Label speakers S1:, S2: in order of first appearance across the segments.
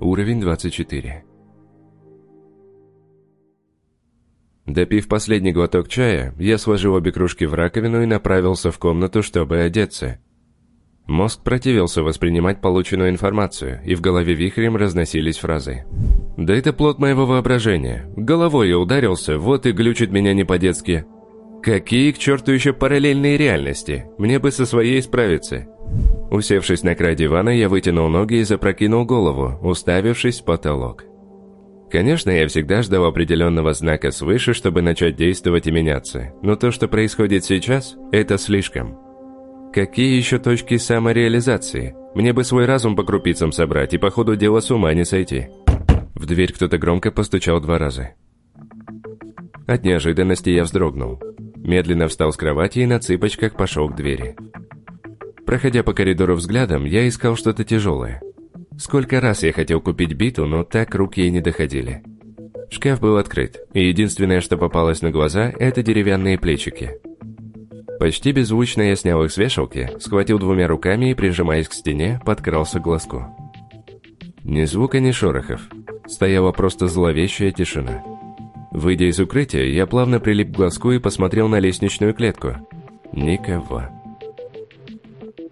S1: Уровень 24. Допив последний глоток чая, я сложил обе кружки в раковину и направился в комнату, чтобы одеться. Мозг противился воспринимать полученную информацию, и в голове вихрем разносились фразы. «Да это плод моего воображения. Головой я ударился, вот и глючит меня не по-детски. Какие к черту еще параллельные реальности? Мне бы со своей справиться». Усевшись на край дивана, я вытянул ноги и запрокинул голову, уставившись в потолок. Конечно, я всегда ждал определенного знака свыше, чтобы начать действовать и меняться, но то, что происходит сейчас, это слишком. Какие еще точки самореализации? Мне бы свой разум по крупицам собрать и по ходу дела с ума не сойти. В дверь кто-то громко постучал два раза. От неожиданности я вздрогнул. Медленно встал с кровати и на цыпочках пошел к двери. Проходя по коридору взглядом, я искал что-то тяжелое. Сколько раз я хотел купить биту, но так руки и не доходили. Шкаф был открыт, и единственное, что попалось на глаза, это деревянные плечики. Почти беззвучно я снял их с вешалки, схватил двумя руками и, прижимаясь к стене, подкрался к глазку. Ни звука, ни шорохов. Стояла просто зловещая тишина. Выйдя из укрытия, я плавно прилип к глазку и посмотрел на лестничную клетку. Никого.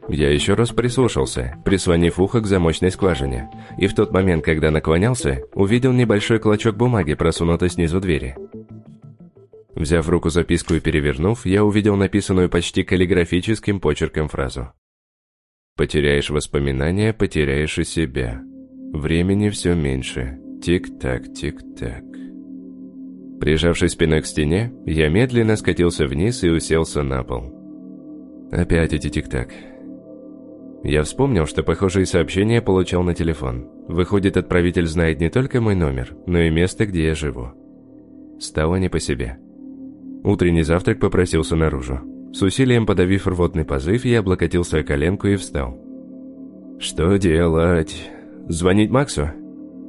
S1: Я еще раз прислушался, прислонив ухо к замочной скважине, и в тот момент, когда наклонялся, увидел небольшой клочок бумаги, просунутый снизу двери. Взяв в руку записку и перевернув, я увидел написанную почти каллиграфическим почерком фразу. «Потеряешь воспоминания, потеряешь и себя. Времени все меньше. Тик-так, тик-так». Прижавшись спиной к стене, я медленно скатился вниз и уселся на пол. Опять эти тик-так. Я вспомнил, что похожие сообщения получал на телефон. Выходит, отправитель знает не только мой номер, но и место, где я живу. Стало не по себе. Утренний завтрак попросился наружу. С усилием подавив рвотный позыв, я облокотился о коленку и встал. «Что делать? Звонить Максу?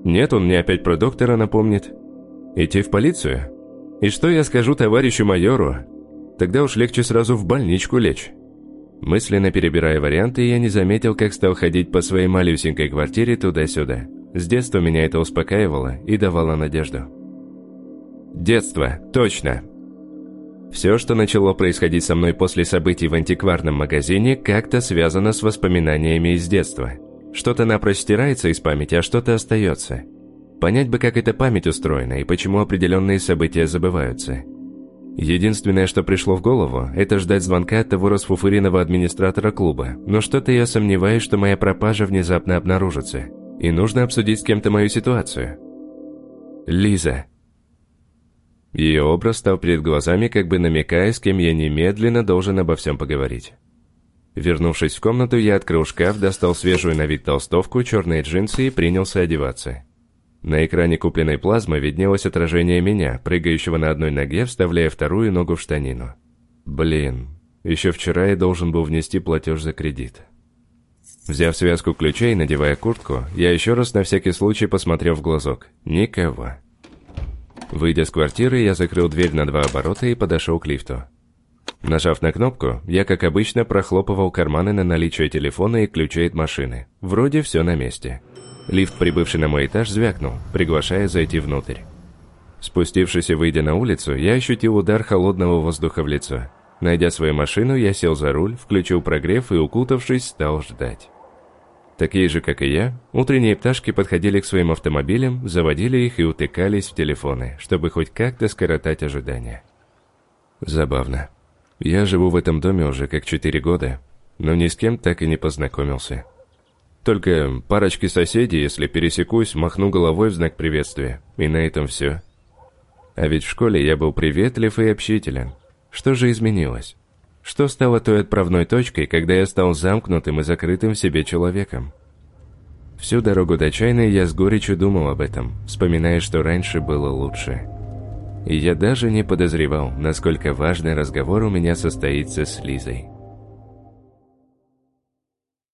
S1: Нет, он мне опять про доктора напомнит. Идти в полицию? И что я скажу товарищу майору? Тогда уж легче сразу в больничку лечь». Мысленно перебирая варианты, я не заметил, как стал ходить по своей малюсенькой квартире туда-сюда. С детства меня это успокаивало и давало надежду. Детство, точно. Все, что начало происходить со мной после событий в антикварном магазине, как-то связано с воспоминаниями из детства. Что-то напрочь стирается из памяти, а что-то остается. Понять бы, как эта память устроена и почему определенные события забываются – Единственное, что пришло в голову, это ждать звонка от того расфуфыренного администратора клуба, но что-то я сомневаюсь, что моя пропажа внезапно обнаружится, и нужно обсудить с кем-то мою ситуацию. Лиза. Ее образ стал перед глазами, как бы намекая, с кем я немедленно должен обо всем поговорить. Вернувшись в комнату, я открыл шкаф, достал свежую на вид толстовку, черные джинсы и принялся одеваться. На экране купленной плазмы виднелось отражение меня, прыгающего на одной ноге, вставляя вторую ногу в штанину. Блин, еще вчера я должен был внести платеж за кредит. Взяв связку ключей надевая куртку, я еще раз на всякий случай посмотрел в глазок. Никого. Выйдя с квартиры, я закрыл дверь на два оборота и подошел к лифту. Нажав на кнопку, я, как обычно, прохлопывал карманы на наличие телефона и ключей от машины. Вроде все на месте. Лифт, прибывший на мой этаж, звякнул, приглашая зайти внутрь. Спустившись и выйдя на улицу, я ощутил удар холодного воздуха в лицо. Найдя свою машину, я сел за руль, включил прогрев и, укутавшись, стал ждать. Такие же, как и я, утренние пташки подходили к своим автомобилям, заводили их и утыкались в телефоны, чтобы хоть как-то скоротать ожидания. Забавно. Я живу в этом доме уже как четыре года, но ни с кем так и не познакомился. Только парочки соседей, если пересекусь, махну головой в знак приветствия. И на этом все. А ведь в школе я был приветлив и общителен. Что же изменилось? Что стало той отправной точкой, когда я стал замкнутым и закрытым в себе человеком? Всю дорогу до чайной я с горечью думал об этом, вспоминая, что раньше было лучше. И я даже не подозревал, насколько важный разговор у меня состоится с Лизой.